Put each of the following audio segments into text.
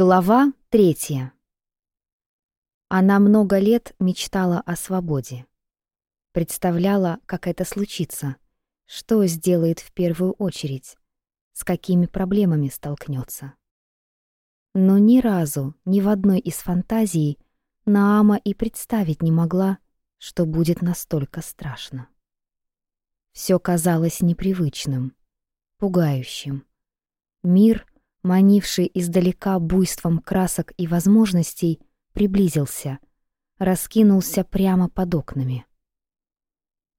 Глава третья. Она много лет мечтала о свободе. Представляла, как это случится, что сделает в первую очередь, с какими проблемами столкнется. Но ни разу, ни в одной из фантазий Наама и представить не могла, что будет настолько страшно. Все казалось непривычным, пугающим. Мир — манивший издалека буйством красок и возможностей, приблизился, раскинулся прямо под окнами.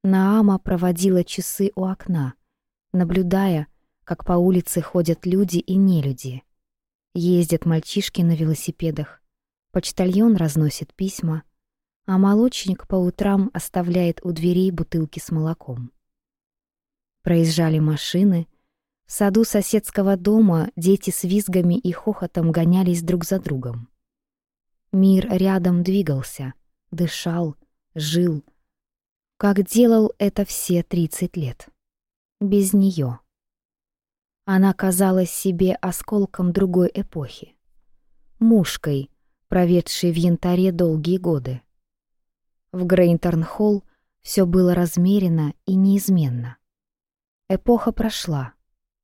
Наама проводила часы у окна, наблюдая, как по улице ходят люди и нелюди. Ездят мальчишки на велосипедах, почтальон разносит письма, а молочник по утрам оставляет у дверей бутылки с молоком. Проезжали машины — саду соседского дома дети с визгами и хохотом гонялись друг за другом. Мир рядом двигался, дышал, жил, как делал это все 30 лет. Без нее. Она казалась себе осколком другой эпохи. Мушкой, проведшей в янтаре долгие годы. В Грейнторн-Холл все было размерено и неизменно. Эпоха прошла —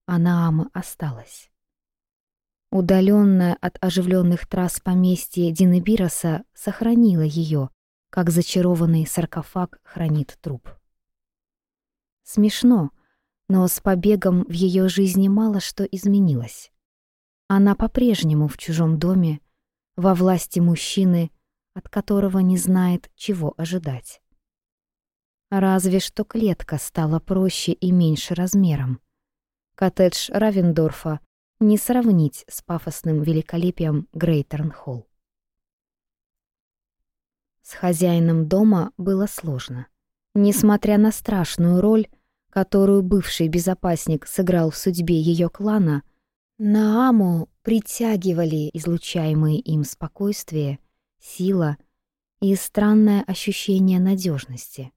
Анаама осталась. Удаленная от оживленных трасс поместье Динебироса сохранила ее, как зачарованный саркофаг хранит труп. Смешно, но с побегом в ее жизни мало что изменилось. Она по-прежнему в чужом доме, во власти мужчины, от которого не знает, чего ожидать. Разве что клетка стала проще и меньше размером коттедж Равендорфа не сравнить с пафосным великолепием грейтернхолл С хозяином дома было сложно. Несмотря на страшную роль, которую бывший безопасник сыграл в судьбе ее клана, Нааму притягивали излучаемые им спокойствие, сила и странное ощущение надежности.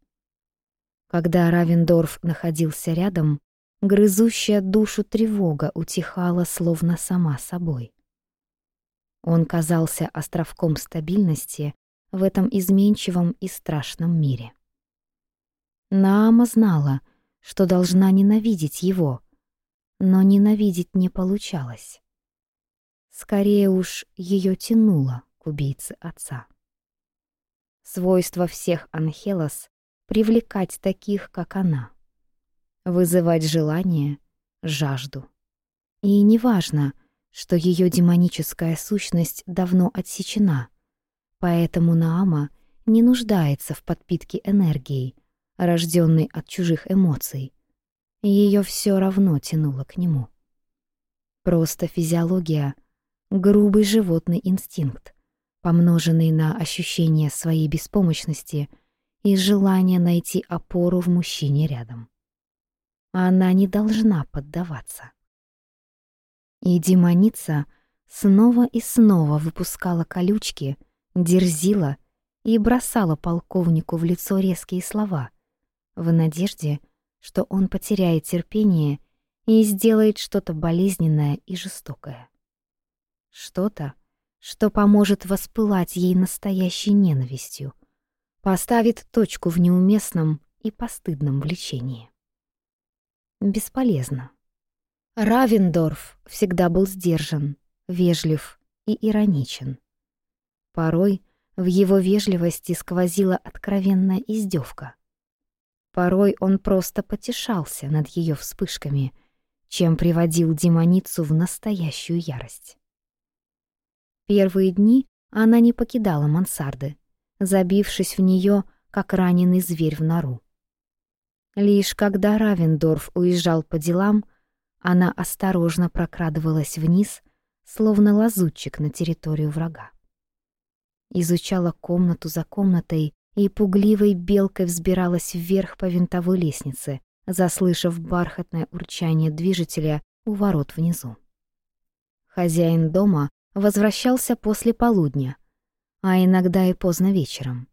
Когда Равендорф находился рядом, грызущая душу тревога утихала словно сама собой. Он казался островком стабильности в этом изменчивом и страшном мире. Наама знала, что должна ненавидеть его, но ненавидеть не получалось. Скорее уж, ее тянуло к убийце отца. Свойство всех Анхелос — привлекать таких, как она — вызывать желание, жажду. И неважно, что ее демоническая сущность давно отсечена, поэтому Наама не нуждается в подпитке энергии, рожденной от чужих эмоций. Ее все равно тянуло к нему. Просто физиология — грубый животный инстинкт, помноженный на ощущение своей беспомощности и желание найти опору в мужчине рядом. А она не должна поддаваться. И демоница снова и снова выпускала колючки, дерзила и бросала полковнику в лицо резкие слова, в надежде, что он потеряет терпение и сделает что-то болезненное и жестокое. Что-то, что поможет воспылать ей настоящей ненавистью, поставит точку в неуместном и постыдном влечении бесполезно. Равендорф всегда был сдержан, вежлив и ироничен. Порой в его вежливости сквозила откровенная издевка. Порой он просто потешался над ее вспышками, чем приводил демоницу в настоящую ярость. Первые дни она не покидала мансарды, забившись в нее, как раненый зверь в нору. Лишь когда Равендорф уезжал по делам, она осторожно прокрадывалась вниз, словно лазутчик на территорию врага. Изучала комнату за комнатой и пугливой белкой взбиралась вверх по винтовой лестнице, заслышав бархатное урчание движителя у ворот внизу. Хозяин дома возвращался после полудня, а иногда и поздно вечером.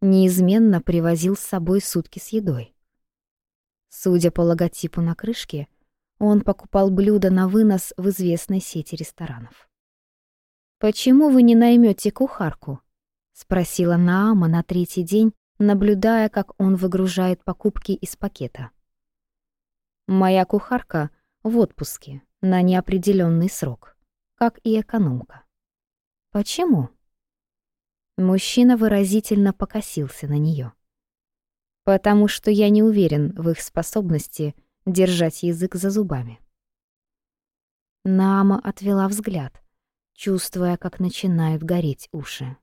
Неизменно привозил с собой сутки с едой. Судя по логотипу на крышке, он покупал блюда на вынос в известной сети ресторанов. «Почему вы не наймете кухарку?» — спросила Наама на третий день, наблюдая, как он выгружает покупки из пакета. «Моя кухарка в отпуске на неопределенный срок, как и экономка». «Почему?» Мужчина выразительно покосился на нее потому что я не уверен в их способности держать язык за зубами. Нама отвела взгляд, чувствуя, как начинают гореть уши.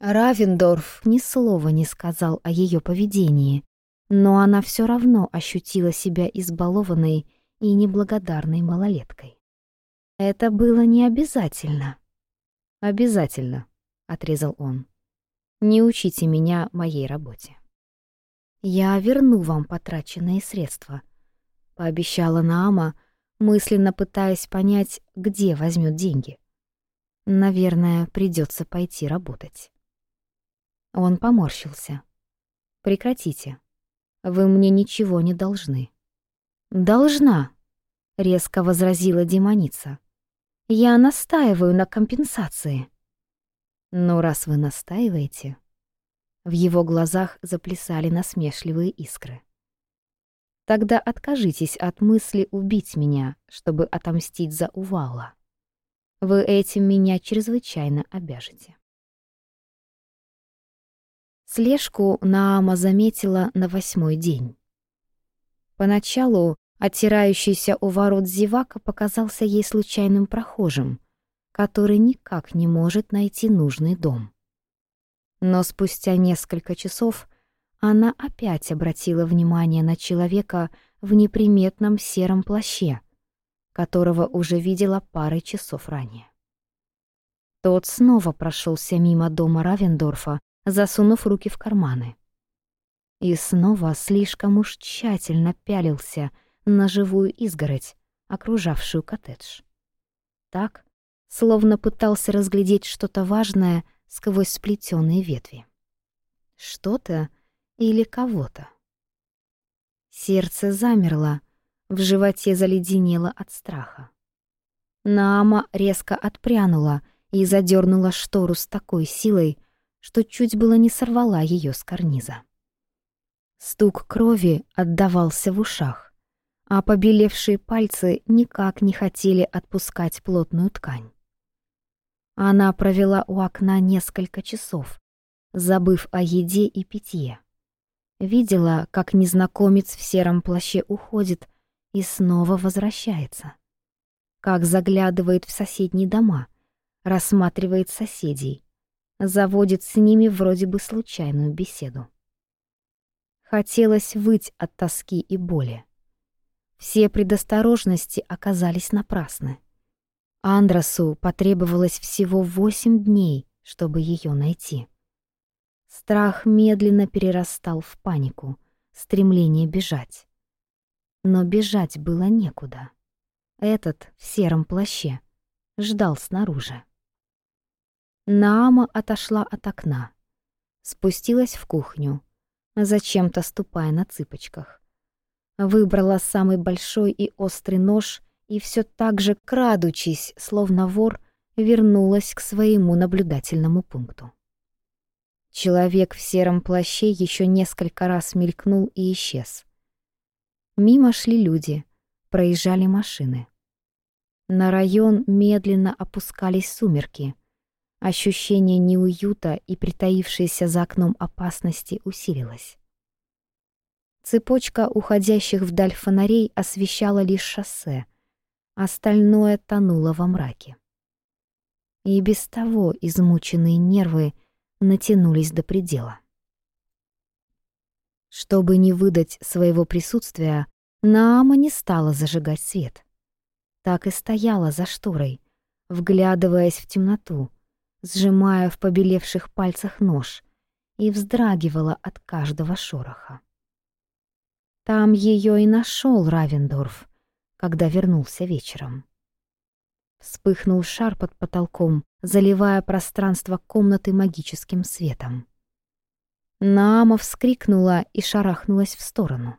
Равендорф ни слова не сказал о ее поведении, но она все равно ощутила себя избалованной и неблагодарной малолеткой. Это было не обязательно. Обязательно, отрезал он. Не учите меня моей работе. Я верну вам потраченные средства», — пообещала Нама, мысленно пытаясь понять, где возьмет деньги. «Наверное, придется пойти работать». Он поморщился. «Прекратите. Вы мне ничего не должны». «Должна», — резко возразила демоница. «Я настаиваю на компенсации». «Ну, раз вы настаиваете, в его глазах заплясали насмешливые искры. «Тогда откажитесь от мысли убить меня, чтобы отомстить за Увала. Вы этим меня чрезвычайно обяжете». Слежку Наама заметила на восьмой день. Поначалу оттирающийся у ворот зевака показался ей случайным прохожим, который никак не может найти нужный дом. Но спустя несколько часов она опять обратила внимание на человека в неприметном сером плаще, которого уже видела пары часов ранее. Тот снова прошелся мимо дома Равендорфа, засунув руки в карманы. И снова слишком уж тщательно пялился на живую изгородь, окружавшую коттедж. Так, словно пытался разглядеть что-то важное — сквозь сплетенные ветви. Что-то или кого-то. Сердце замерло, в животе заледенело от страха. Наама резко отпрянула и задернула штору с такой силой, что чуть было не сорвала ее с карниза. Стук крови отдавался в ушах, а побелевшие пальцы никак не хотели отпускать плотную ткань. Она провела у окна несколько часов, забыв о еде и питье. Видела, как незнакомец в сером плаще уходит и снова возвращается. Как заглядывает в соседние дома, рассматривает соседей, заводит с ними вроде бы случайную беседу. Хотелось выть от тоски и боли. Все предосторожности оказались напрасны. Андросу потребовалось всего восемь дней, чтобы ее найти. Страх медленно перерастал в панику, стремление бежать. Но бежать было некуда. Этот в сером плаще ждал снаружи. Наама отошла от окна, спустилась в кухню, зачем-то ступая на цыпочках. Выбрала самый большой и острый нож — и все так же, крадучись, словно вор, вернулась к своему наблюдательному пункту. Человек в сером плаще еще несколько раз мелькнул и исчез. Мимо шли люди, проезжали машины. На район медленно опускались сумерки. Ощущение неуюта и притаившейся за окном опасности усилилось. Цепочка уходящих вдаль фонарей освещала лишь шоссе — остальное тонуло во мраке. И без того измученные нервы натянулись до предела. Чтобы не выдать своего присутствия, Наама не стала зажигать свет. Так и стояла за шторой, вглядываясь в темноту, сжимая в побелевших пальцах нож и вздрагивала от каждого шороха. Там ее и нашел Равендорф — когда вернулся вечером. Вспыхнул шар под потолком, заливая пространство комнаты магическим светом. Наама вскрикнула и шарахнулась в сторону.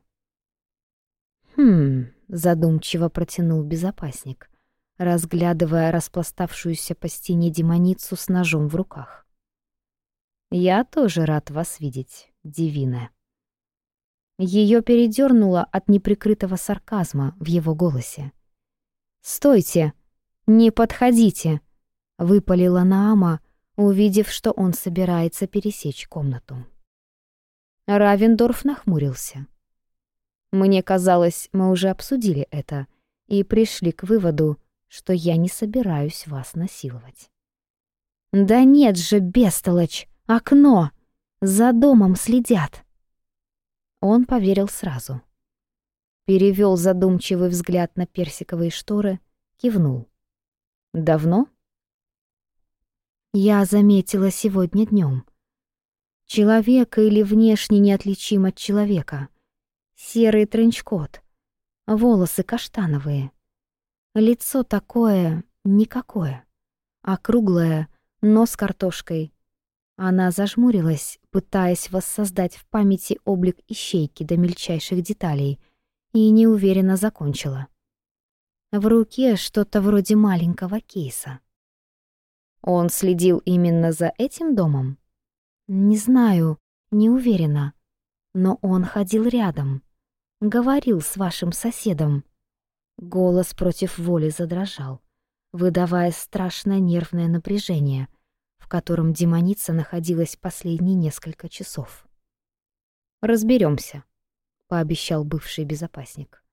«Хм...» — задумчиво протянул безопасник, разглядывая распластавшуюся по стене демоницу с ножом в руках. «Я тоже рад вас видеть, Дивина». Ее передернуло от неприкрытого сарказма в его голосе. «Стойте! Не подходите!» — выпалила Наама, увидев, что он собирается пересечь комнату. Равендорф нахмурился. «Мне казалось, мы уже обсудили это и пришли к выводу, что я не собираюсь вас насиловать». «Да нет же, бестолочь! Окно! За домом следят!» Он поверил сразу. Перевел задумчивый взгляд на персиковые шторы, кивнул. «Давно?» «Я заметила сегодня днем. Человек или внешне неотличим от человека. Серый тренчкот. Волосы каштановые. Лицо такое, никакое. Округлое, нос картошкой, она зажмурилась, пытаясь воссоздать в памяти облик ищейки до мельчайших деталей, и неуверенно закончила. В руке что-то вроде маленького кейса. Он следил именно за этим домом? Не знаю, не уверена. Но он ходил рядом. Говорил с вашим соседом. Голос против воли задрожал, выдавая страшное нервное напряжение — в котором демоница находилась последние несколько часов. Разберемся, пообещал бывший безопасник.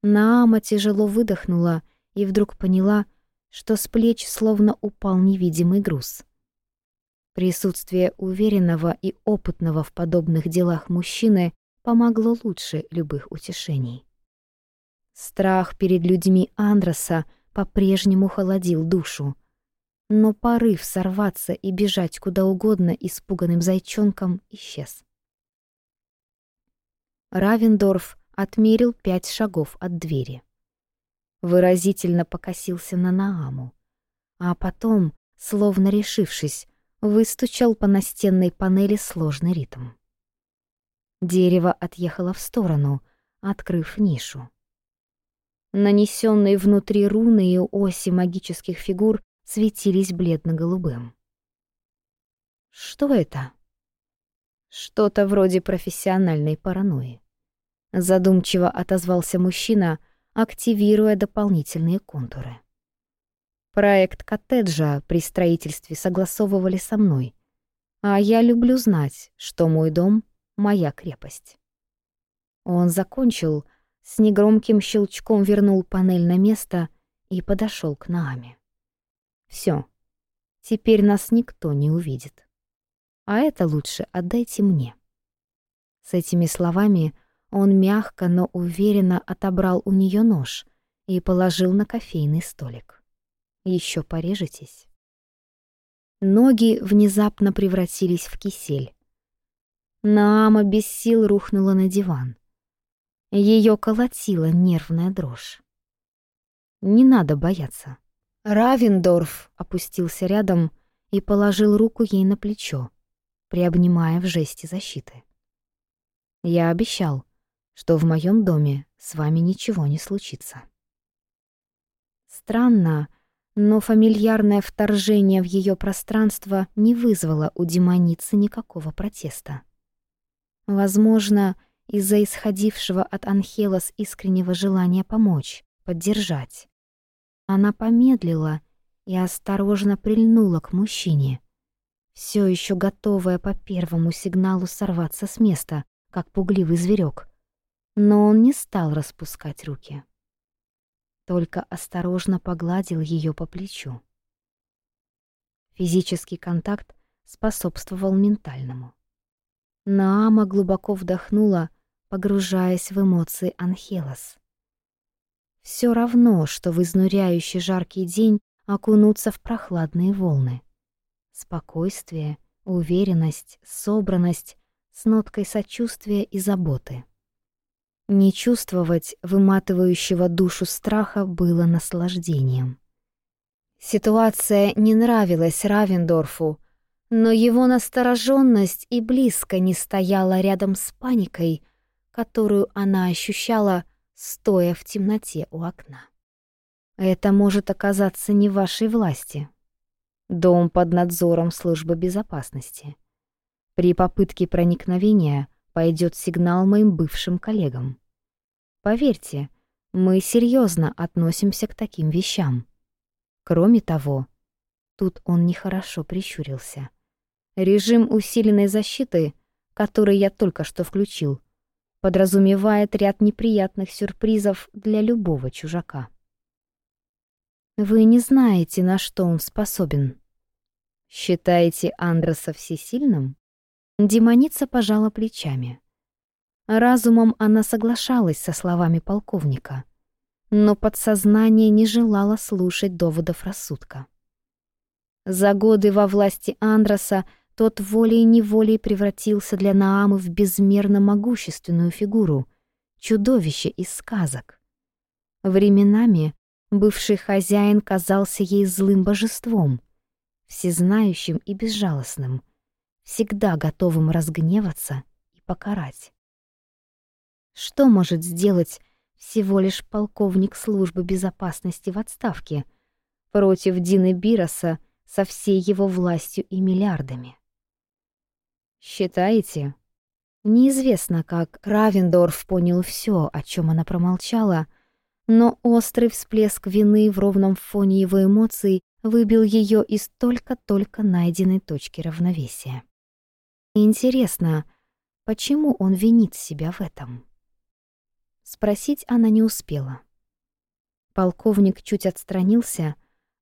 Наама тяжело выдохнула и вдруг поняла, что с плеч словно упал невидимый груз. Присутствие уверенного и опытного в подобных делах мужчины помогло лучше любых утешений. Страх перед людьми Андроса по-прежнему холодил душу, но порыв сорваться и бежать куда угодно испуганным зайчонком исчез. Равендорф отмерил пять шагов от двери. Выразительно покосился на Нааму, а потом, словно решившись, выстучал по настенной панели сложный ритм. Дерево отъехало в сторону, открыв нишу. Нанесенные внутри руны и оси магических фигур светились бледно-голубым. Что это? Что-то вроде профессиональной паранойи. Задумчиво отозвался мужчина, активируя дополнительные контуры. Проект коттеджа при строительстве согласовывали со мной, а я люблю знать, что мой дом — моя крепость. Он закончил, с негромким щелчком вернул панель на место и подошел к Нааме. Все. Теперь нас никто не увидит. А это лучше отдайте мне». С этими словами он мягко, но уверенно отобрал у нее нож и положил на кофейный столик. Еще порежетесь». Ноги внезапно превратились в кисель. Наама без сил рухнула на диван. Ее колотила нервная дрожь. Не надо бояться. Равендорф опустился рядом и положил руку ей на плечо, приобнимая в жесте защиты. «Я обещал, что в моем доме с вами ничего не случится». Странно, но фамильярное вторжение в ее пространство не вызвало у демоницы никакого протеста. Возможно, из-за исходившего от Анхелос искреннего желания помочь, поддержать. Она помедлила и осторожно прильнула к мужчине. Все еще готовая по первому сигналу сорваться с места, как пугливый зверек. Но он не стал распускать руки. Только осторожно погладил ее по плечу. Физический контакт способствовал ментальному. Наама глубоко вдохнула, погружаясь в эмоции Анхелос. Все равно, что в изнуряющий жаркий день окунуться в прохладные волны. Спокойствие, уверенность, собранность с ноткой сочувствия и заботы. Не чувствовать выматывающего душу страха было наслаждением. Ситуация не нравилась Равендорфу, но его настороженность и близко не стояла рядом с паникой, которую она ощущала, стоя в темноте у окна. Это может оказаться не вашей власти. Дом под надзором службы безопасности. При попытке проникновения пойдет сигнал моим бывшим коллегам. Поверьте, мы серьезно относимся к таким вещам. Кроме того, тут он нехорошо прищурился. Режим усиленной защиты, который я только что включил — подразумевает ряд неприятных сюрпризов для любого чужака. Вы не знаете, на что он способен. Считаете Андреса всесильным? Демоница пожала плечами. Разумом она соглашалась со словами полковника, но подсознание не желало слушать доводов рассудка. За годы во власти Андроса тот волей-неволей превратился для Наамы в безмерно могущественную фигуру, чудовище из сказок. Временами бывший хозяин казался ей злым божеством, всезнающим и безжалостным, всегда готовым разгневаться и покарать. Что может сделать всего лишь полковник службы безопасности в отставке против Дины Бироса со всей его властью и миллиардами? «Считаете?» Неизвестно, как Равендорф понял все, о чем она промолчала, но острый всплеск вины в ровном фоне его эмоций выбил ее из только-только найденной точки равновесия. Интересно, почему он винит себя в этом? Спросить она не успела. Полковник чуть отстранился,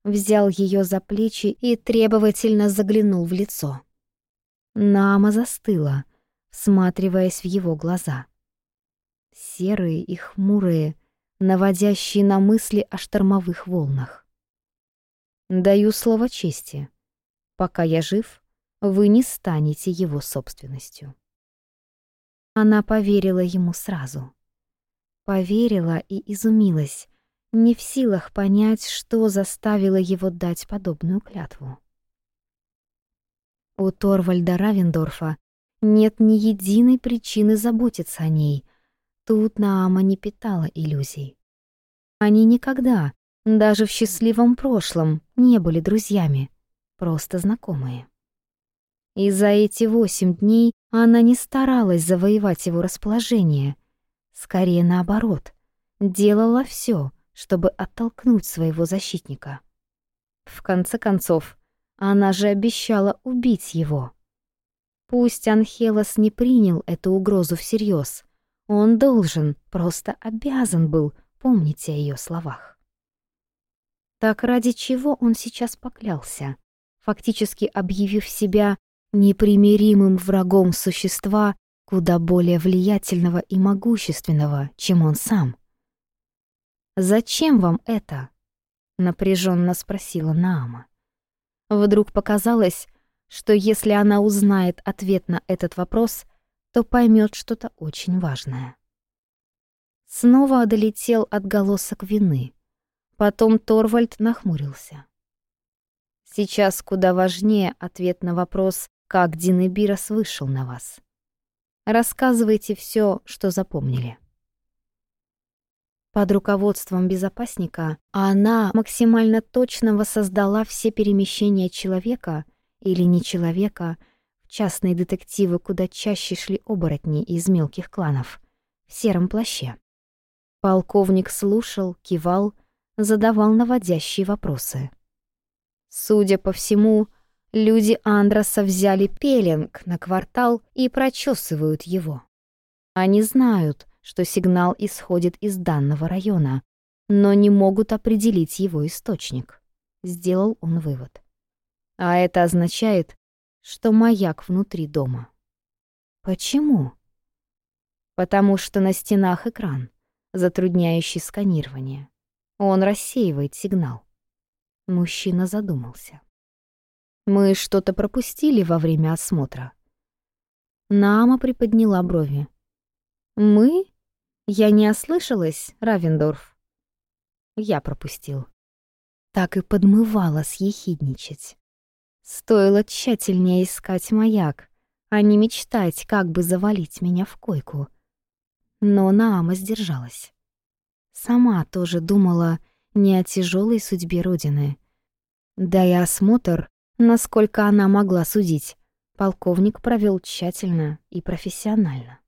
взял ее за плечи и требовательно заглянул в лицо. Нама застыла, всматриваясь в его глаза. Серые и хмурые, наводящие на мысли о штормовых волнах. «Даю слово чести. Пока я жив, вы не станете его собственностью». Она поверила ему сразу. Поверила и изумилась, не в силах понять, что заставило его дать подобную клятву. У Торвальда Равендорфа нет ни единой причины заботиться о ней. Тут Наама не питала иллюзий. Они никогда, даже в счастливом прошлом, не были друзьями, просто знакомые. И за эти восемь дней она не старалась завоевать его расположение. Скорее наоборот, делала все, чтобы оттолкнуть своего защитника. В конце концов, она же обещала убить его. Пусть Анхелос не принял эту угрозу всерьез. Он должен, просто обязан был помнить о ее словах. Так ради чего он сейчас поклялся, фактически объявив себя непримиримым врагом существа, куда более влиятельного и могущественного, чем он сам. «Зачем вам это?» — напряженно спросила Наама. Вдруг показалось, что если она узнает ответ на этот вопрос, то поймет что-то очень важное. Снова долетел отголосок вины. Потом Торвальд нахмурился. Сейчас куда важнее ответ на вопрос, как Динебирос вышел на вас. Рассказывайте все, что запомнили. Под руководством безопасника она максимально точно воссоздала все перемещения человека или не человека, в частные детективы куда чаще шли оборотни из мелких кланов, в сером плаще. Полковник слушал, кивал, задавал наводящие вопросы. Судя по всему, люди Андроса взяли пеленг на квартал и прочесывают его. Они знают, что сигнал исходит из данного района, но не могут определить его источник. Сделал он вывод. А это означает, что маяк внутри дома. Почему? Потому что на стенах экран, затрудняющий сканирование. Он рассеивает сигнал. Мужчина задумался. «Мы что-то пропустили во время осмотра». Нама приподняла брови. «Мы? Я не ослышалась, Равендорф. Я пропустил. Так и подмывала съехидничать. Стоило тщательнее искать маяк, а не мечтать, как бы завалить меня в койку. Но Наама сдержалась. Сама тоже думала не о тяжелой судьбе Родины. Да и осмотр, насколько она могла судить, полковник провел тщательно и профессионально.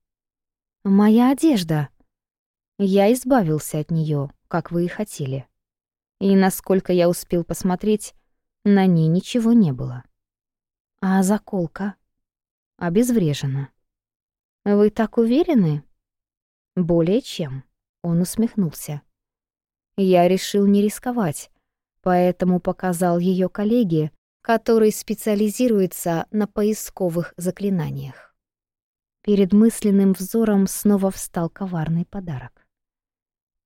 «Моя одежда!» Я избавился от нее, как вы и хотели. И насколько я успел посмотреть, на ней ничего не было. А заколка? Обезврежена. Вы так уверены? Более чем. Он усмехнулся. Я решил не рисковать, поэтому показал ее коллеге, который специализируется на поисковых заклинаниях. Перед мысленным взором снова встал коварный подарок.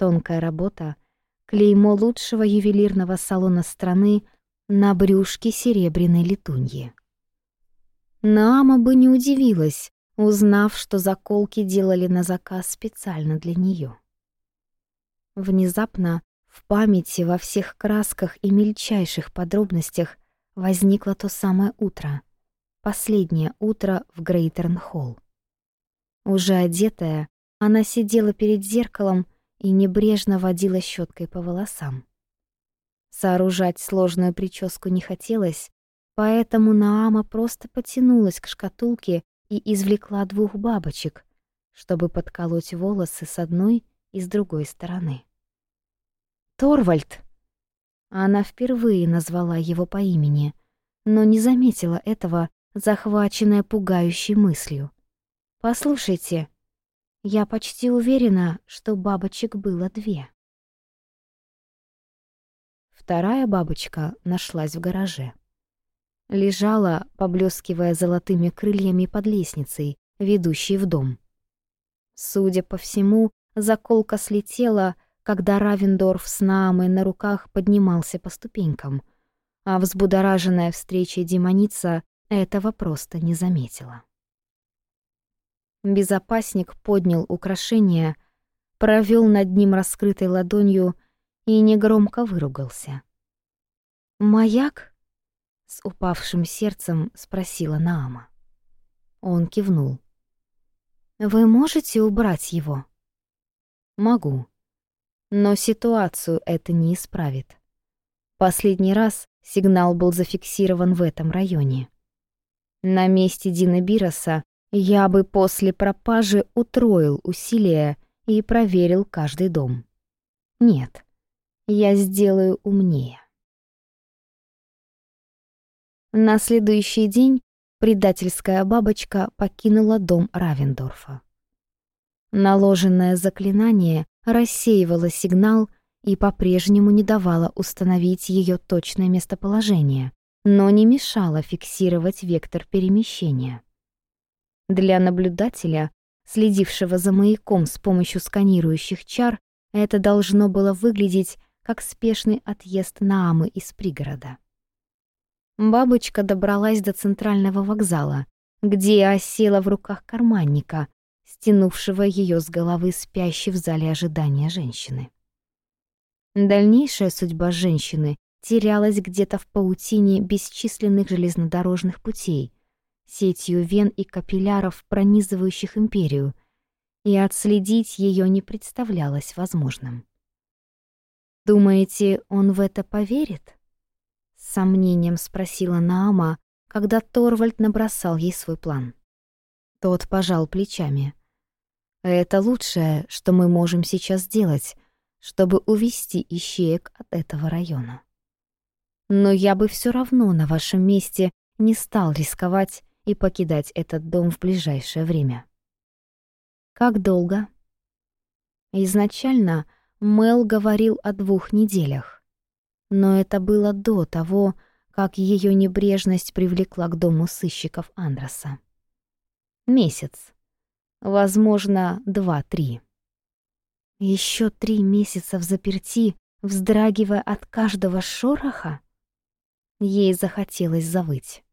Тонкая работа, клеймо лучшего ювелирного салона страны на брюшке серебряной летуньи. Наама бы не удивилась, узнав, что заколки делали на заказ специально для нее. Внезапно в памяти во всех красках и мельчайших подробностях возникло то самое утро, последнее утро в Грейтерн-Холл. Уже одетая, она сидела перед зеркалом и небрежно водила щеткой по волосам. Сооружать сложную прическу не хотелось, поэтому Наама просто потянулась к шкатулке и извлекла двух бабочек, чтобы подколоть волосы с одной и с другой стороны. «Торвальд!» Она впервые назвала его по имени, но не заметила этого, захваченная пугающей мыслью. «Послушайте, я почти уверена, что бабочек было две. Вторая бабочка нашлась в гараже. Лежала, поблескивая золотыми крыльями под лестницей, ведущей в дом. Судя по всему, заколка слетела, когда Равендорф с Наамой на руках поднимался по ступенькам, а взбудораженная встречей демоница этого просто не заметила. Безопасник поднял украшение, провел над ним раскрытой ладонью и негромко выругался. «Маяк?» — с упавшим сердцем спросила Наама. Он кивнул. «Вы можете убрать его?» «Могу. Но ситуацию это не исправит. Последний раз сигнал был зафиксирован в этом районе. На месте Дина Бироса я бы после пропажи утроил усилия и проверил каждый дом. Нет, я сделаю умнее. На следующий день предательская бабочка покинула дом Равендорфа. Наложенное заклинание рассеивало сигнал и по-прежнему не давало установить ее точное местоположение, но не мешало фиксировать вектор перемещения. Для наблюдателя, следившего за маяком с помощью сканирующих чар, это должно было выглядеть как спешный отъезд Наамы из пригорода. Бабочка добралась до центрального вокзала, где осела в руках карманника, стянувшего ее с головы спящей в зале ожидания женщины. Дальнейшая судьба женщины терялась где-то в паутине бесчисленных железнодорожных путей, сетью вен и капилляров, пронизывающих империю, и отследить ее не представлялось возможным. «Думаете, он в это поверит?» С сомнением спросила Наама, когда Торвальд набросал ей свой план. Тот пожал плечами. «Это лучшее, что мы можем сейчас сделать, чтобы увести ищеек от этого района. Но я бы все равно на вашем месте не стал рисковать и покидать этот дом в ближайшее время. Как долго? Изначально Мэл говорил о двух неделях. Но это было до того, как ее небрежность привлекла к дому сыщиков Андроса. Месяц. Возможно, два-три. Еще три месяца в заперти, вздрагивая от каждого шороха? Ей захотелось завыть.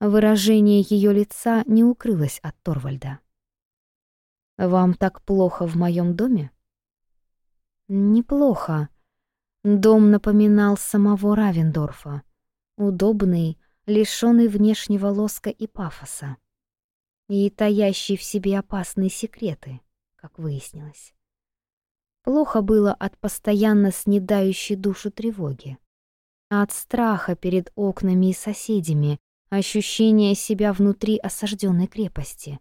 Выражение ее лица не укрылось от Торвальда. «Вам так плохо в моем доме?» «Неплохо. Дом напоминал самого Равендорфа. Удобный, лишенный внешнего лоска и пафоса. И таящий в себе опасные секреты, как выяснилось. Плохо было от постоянно снедающей душу тревоги, от страха перед окнами и соседями, ощущение себя внутри осажденной крепости.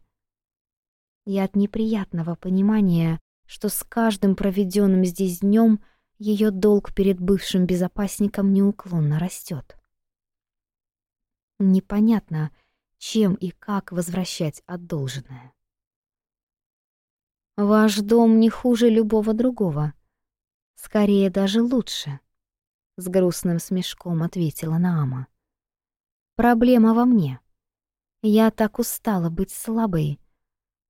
И от неприятного понимания, что с каждым проведенным здесь днем ее долг перед бывшим безопасником неуклонно растет. Непонятно, чем и как возвращать отдолженное. Ваш дом не хуже любого другого. Скорее, даже лучше. С грустным смешком ответила Наама. Проблема во мне. Я так устала быть слабой.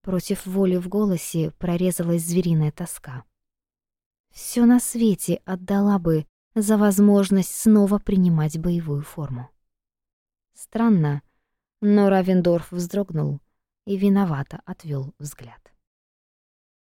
Против воли в голосе прорезалась звериная тоска. Все на свете отдала бы за возможность снова принимать боевую форму. Странно, но Равендорф вздрогнул и виновато отвел взгляд.